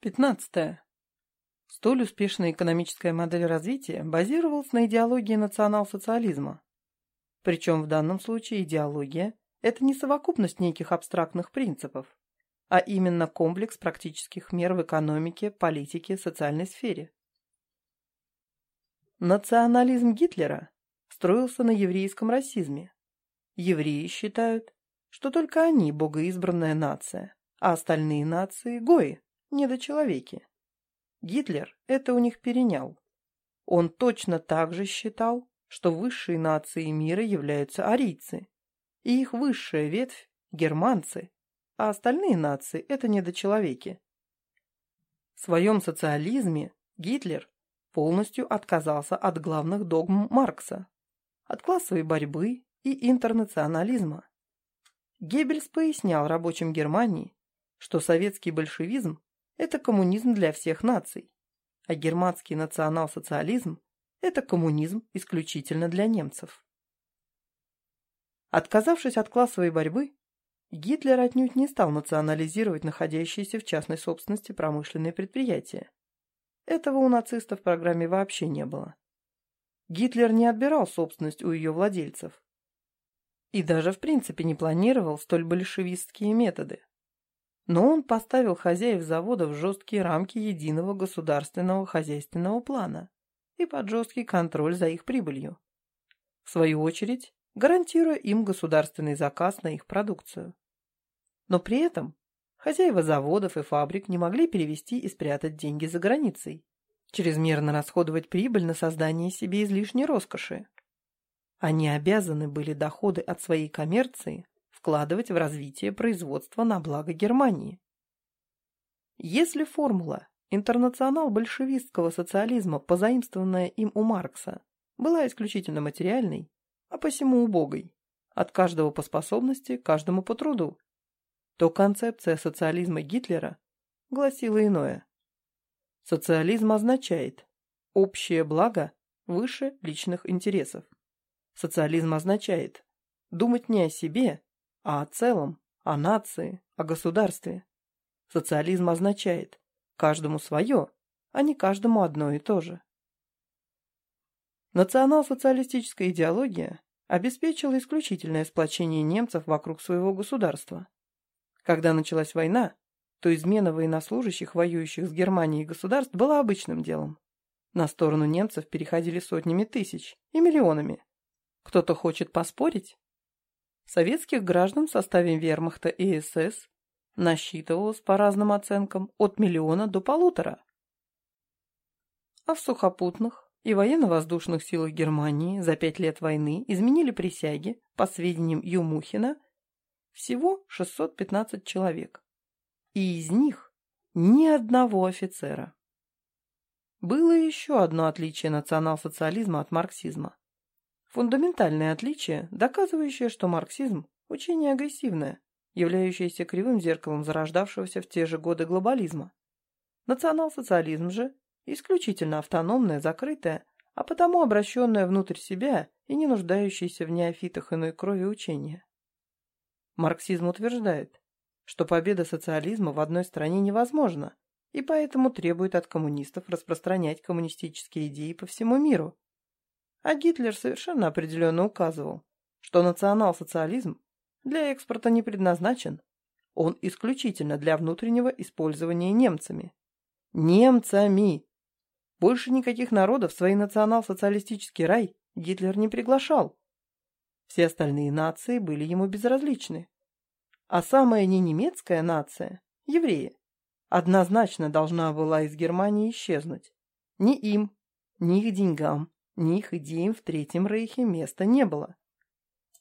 15. Столь успешная экономическая модель развития базировалась на идеологии национал-социализма. Причем в данном случае идеология – это не совокупность неких абстрактных принципов, а именно комплекс практических мер в экономике, политике, социальной сфере. Национализм Гитлера строился на еврейском расизме. Евреи считают, что только они богоизбранная нация, а остальные нации – гои, недочеловеки. Гитлер это у них перенял. Он точно так же считал, что высшей нацией мира являются арийцы, и их высшая ветвь – германцы, а остальные нации – это недочеловеки. В своем социализме Гитлер полностью отказался от главных догм Маркса, от классовой борьбы и интернационализма. Геббельс пояснял рабочим Германии, что советский большевизм это коммунизм для всех наций, а германский национал-социализм – это коммунизм исключительно для немцев. Отказавшись от классовой борьбы, Гитлер отнюдь не стал национализировать находящиеся в частной собственности промышленные предприятия. Этого у нацистов в программе вообще не было. Гитлер не отбирал собственность у ее владельцев. И даже в принципе не планировал столь большевистские методы но он поставил хозяев завода в жесткие рамки единого государственного хозяйственного плана и под жесткий контроль за их прибылью. В свою очередь, гарантируя им государственный заказ на их продукцию. Но при этом хозяева заводов и фабрик не могли перевести и спрятать деньги за границей, чрезмерно расходовать прибыль на создание себе излишней роскоши. Они обязаны были доходы от своей коммерции вкладывать в развитие производства на благо Германии. Если формула интернационал большевистского социализма, позаимствованная им у Маркса, была исключительно материальной, а посему убогой, от каждого по способности, каждому по труду, то концепция социализма Гитлера гласила иное. Социализм означает общее благо выше личных интересов. Социализм означает думать не о себе, а о целом, о нации, о государстве. Социализм означает каждому свое, а не каждому одно и то же. Национал-социалистическая идеология обеспечила исключительное сплочение немцев вокруг своего государства. Когда началась война, то измена военнослужащих, воюющих с Германией государств, была обычным делом. На сторону немцев переходили сотнями тысяч и миллионами. Кто-то хочет поспорить? Советских граждан в составе вермахта и СС насчитывалось, по разным оценкам, от миллиона до полутора. А в сухопутных и военно-воздушных силах Германии за пять лет войны изменили присяги, по сведениям Юмухина, всего 615 человек. И из них ни одного офицера. Было еще одно отличие национал-социализма от марксизма. Фундаментальное отличие, доказывающее, что марксизм – учение агрессивное, являющееся кривым зеркалом зарождавшегося в те же годы глобализма. Национал-социализм же – исключительно автономное, закрытое, а потому обращенное внутрь себя и не нуждающееся в неофитах иной крови учение. Марксизм утверждает, что победа социализма в одной стране невозможна, и поэтому требует от коммунистов распространять коммунистические идеи по всему миру, а Гитлер совершенно определенно указывал, что национал-социализм для экспорта не предназначен. Он исключительно для внутреннего использования немцами. Немцами! Больше никаких народов в свой национал-социалистический рай Гитлер не приглашал. Все остальные нации были ему безразличны. А самая ненемецкая нация, евреи, однозначно должна была из Германии исчезнуть. Ни им, ни их деньгам, ни их идеям в Третьем Рейхе места не было.